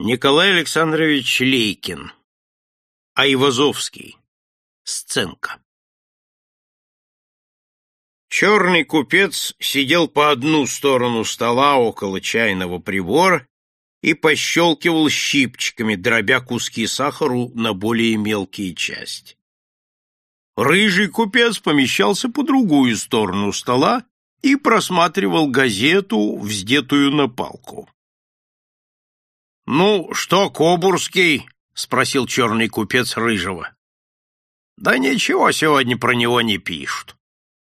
Николай Александрович Лейкин. Айвазовский. Сценка. Черный купец сидел по одну сторону стола около чайного прибора и пощелкивал щипчиками, дробя куски сахару на более мелкие части. Рыжий купец помещался по другую сторону стола и просматривал газету, вздетую на палку. «Ну, что, Кобурский?» — спросил черный купец Рыжего. «Да ничего сегодня про него не пишут.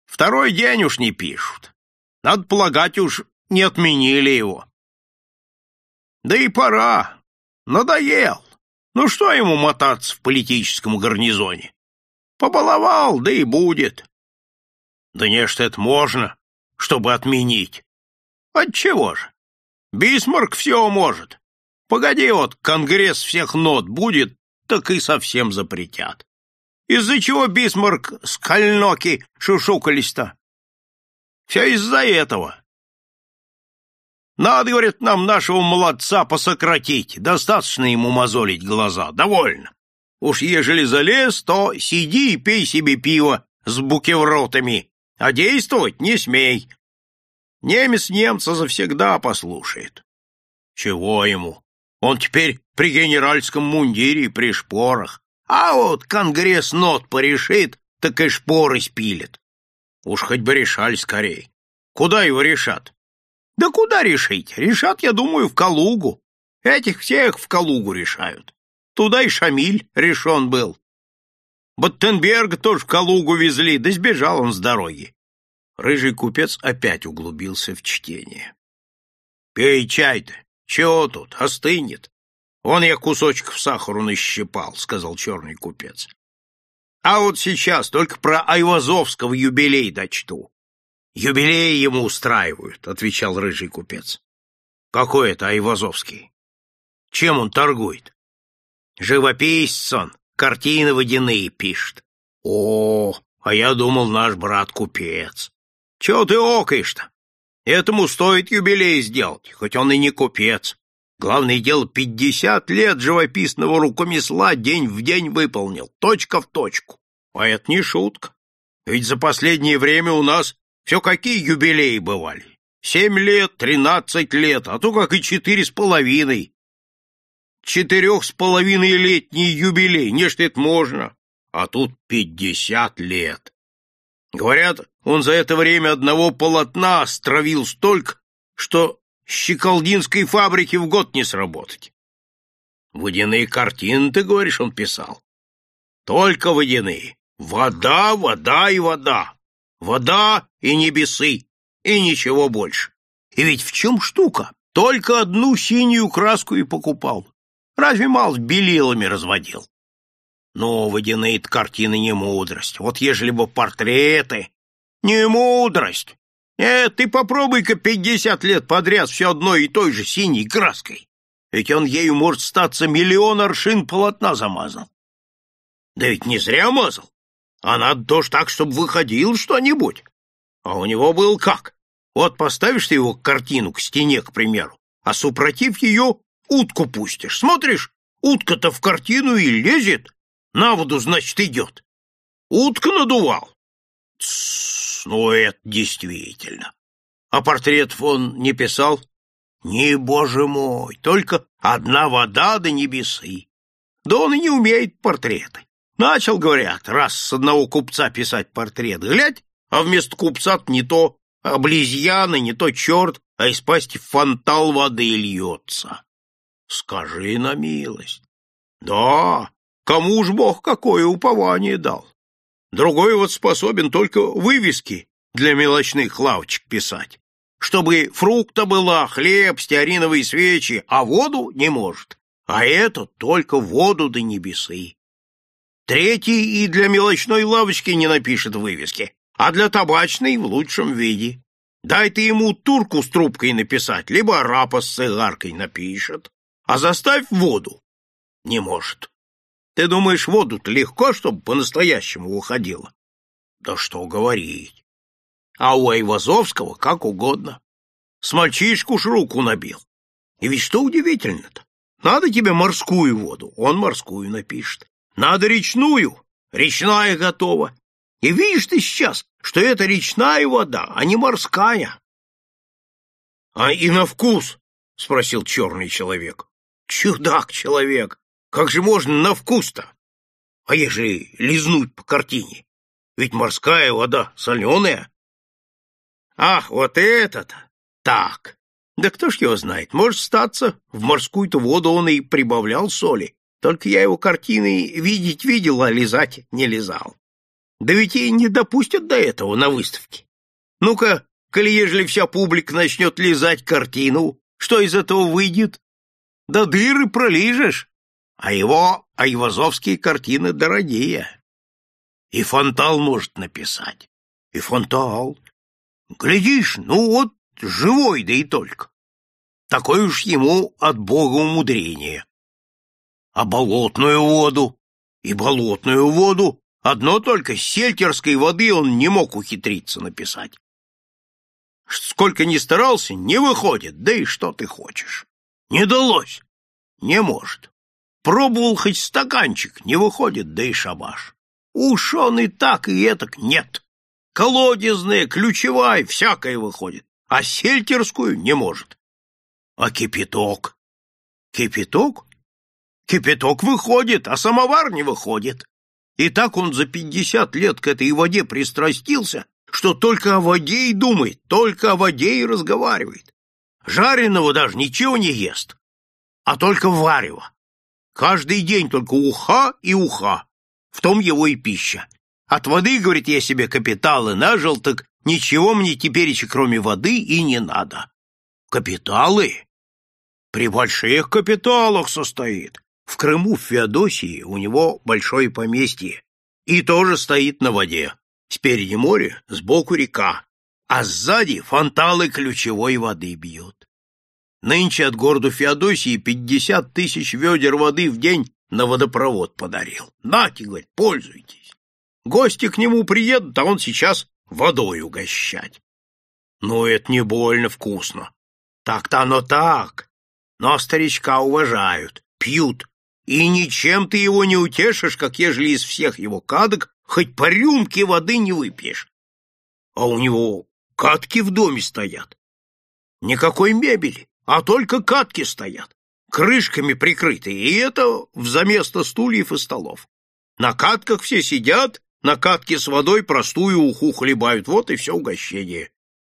Второй день уж не пишут. Надо полагать, уж не отменили его. Да и пора. Надоел. Ну что ему мотаться в политическом гарнизоне? Побаловал, да и будет. Да не, что это можно, чтобы отменить. Отчего же? Бисмарк все может. Погоди, вот конгресс всех нот будет, так и совсем запретят. Из-за чего Бисмарк с Кальноки шушукались-то? Все из-за этого. Надо, говорит, нам нашего молодца посократить, достаточно ему мозолить глаза, довольно. Уж ежели залез, то сиди и пей себе пиво с бутербротами, а действовать не смей. Немец немца завсегда послушает. Чего ему? Он теперь при генеральском мундире и при шпорах. А вот конгресс нот порешит, так и шпоры спилит. Уж хоть бы решали скорей. Куда его решат? Да куда решить? Решат, я думаю, в Калугу. Этих всех в Калугу решают. Туда и Шамиль решен был. Баттенберг тоже в Калугу везли, да сбежал он с дороги. Рыжий купец опять углубился в чтение. — Пей чай-то, чего тут, остынет. Вон я кусочков сахару нащипал, — сказал черный купец. А вот сейчас только про Айвазовского юбилей дочту. Юбилей ему устраивают, — отвечал рыжий купец. Какой это Айвазовский? Чем он торгует? Живописец он, картины водяные пишет. О, а я думал, наш брат купец. Чего ты окаешь-то? Этому стоит юбилей сделать, хоть он и не купец. Главное дело, пятьдесят лет живописного рукомесла день в день выполнил, точка в точку. А это не шутка. Ведь за последнее время у нас все какие юбилеи бывали. Семь лет, тринадцать лет, а то как и четыре с половиной. Четырех с половиной летний юбилей, не что это можно. А тут пятьдесят лет. Говорят, он за это время одного полотна стравил столько, что щеколдинской фабрики в год не сработать. Водяные картины, ты говоришь, он писал? Только водяные. Вода, вода и вода. Вода и небесы. И ничего больше. И ведь в чем штука? Только одну синюю краску и покупал. Разве мало белилами разводил? Но водяные картины не мудрость. Вот ежели бы портреты... Не мудрость. Нет, ты попробуй-ка пятьдесят лет подряд все одной и той же синей краской. Ведь он ею, может, статься миллион аршин полотна замазал. Да ведь не зря мазал. А надо тоже так, чтобы выходил что-нибудь. А у него был как? Вот поставишь ты его картину к стене, к примеру, а супротив ее утку пустишь. Смотришь, утка-то в картину и лезет, на воду, значит, идет. Утка надувал. Тссс, ну это действительно. А портрет он не писал? Не, боже мой, только одна вода до небесы. Да он и не умеет портреты. Начал, говорят, раз с одного купца писать портрет. Глядь, а вместо купца не то облизьяны, не то черт, а из пасти фонтал воды льется. Скажи на милость. Да, Кому ж Бог какое упование дал? Другой вот способен только вывески для мелочных лавочек писать, чтобы фрукта была, хлеб, стеариновые свечи, а воду не может. А это только воду до небесы. Третий и для мелочной лавочки не напишет вывески, а для табачной в лучшем виде. Дай ты ему турку с трубкой написать, либо арапа с цигаркой напишет, а заставь воду. Не может. Ты думаешь, воду-то легко, чтобы по-настоящему уходила? Да что говорить. А у Айвазовского как угодно. С мальчишку ж руку набил. И ведь что удивительно-то? Надо тебе морскую воду, он морскую напишет. Надо речную, речная готова. И видишь ты сейчас, что это речная вода, а не морская. — А и на вкус? — спросил черный человек. — Чудак-человек, как же можно на вкус-то? А ежели лизнуть по картине? Ведь морская вода соленая. Ах, вот это-то! Так, да кто ж его знает, может статься, в морскую-то воду он и прибавлял соли, только я его картины видеть видел, а лизать не лизал. Да ведь и не допустят до этого на выставке. Ну-ка, коли ежели вся публика начнет лизать картину, что из этого выйдет? Да дыры пролижешь, а его айвазовские картины дорогие. И Фонтал может написать. И Фонтал. Глядишь, ну вот живой, да и только. Такое уж ему от Бога умудрение. А болотную воду? И болотную воду одно только сельтерской воды он не мог ухитриться написать. Сколько ни старался, не выходит, да и что ты хочешь. Не далось. Не может. Пробовал хоть стаканчик, не выходит, да и шабаш. Уж он и так, и этак нет. Колодезная, ключевая, всякое выходит а сельтерскую не может. А кипяток? Кипяток? Кипяток выходит, а самовар не выходит. И так он за пятьдесят лет к этой воде пристрастился, что только о воде и думает, только о воде и разговаривает. Жареного даже ничего не ест, а только варево. Каждый день только уха и уха, в том его и пища. От воды, говорит, я себе капиталы нажил, так Ничего мне теперь, кроме воды, и не надо. Капиталы? При больших капиталах состоит. В Крыму, в Феодосии, у него большое поместье. И тоже стоит на воде. Спереди море, сбоку река. А сзади фонталы ключевой воды бьют. Нынче от города Феодосии пятьдесят тысяч ведер воды в день на водопровод подарил. Нате, говорит, пользуйтесь. Гости к нему приедут, а он сейчас водой угощать. Ну, это не больно вкусно. Так-то оно так. Но старичка уважают, пьют, и ничем ты его не утешишь, как ежели из всех его кадок хоть по рюмке воды не выпьешь. А у него катки в доме стоят. Никакой мебели, а только катки стоят, крышками прикрытые, и это взаместо стульев и столов. На катках все сидят на катке с водой простую уху хлебают, вот и все угощение.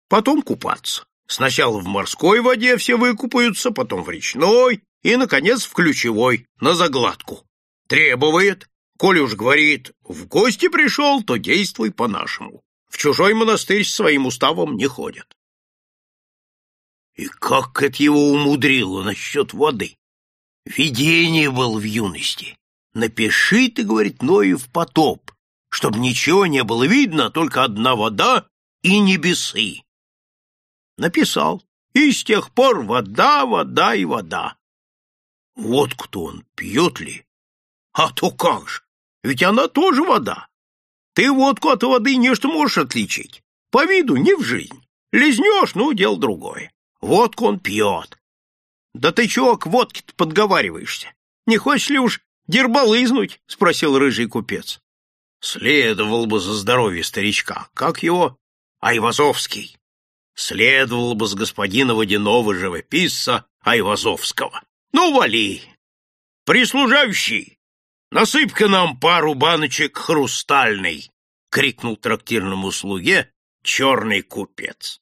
Потом купаться. Сначала в морской воде все выкупаются, потом в речной и, наконец, в ключевой, на загладку. Требует, коли уж говорит, в гости пришел, то действуй по-нашему. В чужой монастырь с своим уставом не ходят. И как это его умудрило насчет воды? Видение был в юности. Напиши, ты, говорит, Ноев потоп, чтобы ничего не было видно, только одна вода и небесы. Написал, и с тех пор вода, вода и вода. Вот кто он, пьет ли? А то как же, ведь она тоже вода. Ты водку от воды нечто можешь отличить. По виду не в жизнь. Лизнешь, ну, дело другое. Водку он пьет. Да ты чего к водке-то подговариваешься? Не хочешь ли уж дербалызнуть? — спросил рыжий купец. Следовал бы за здоровье старичка. Как его? Айвазовский. Следовал бы с господина водяного живописца Айвазовского. Ну, вали. Прислужающий, насыпь-ка нам пару баночек хрустальной, крикнул трактирному слуге черный купец.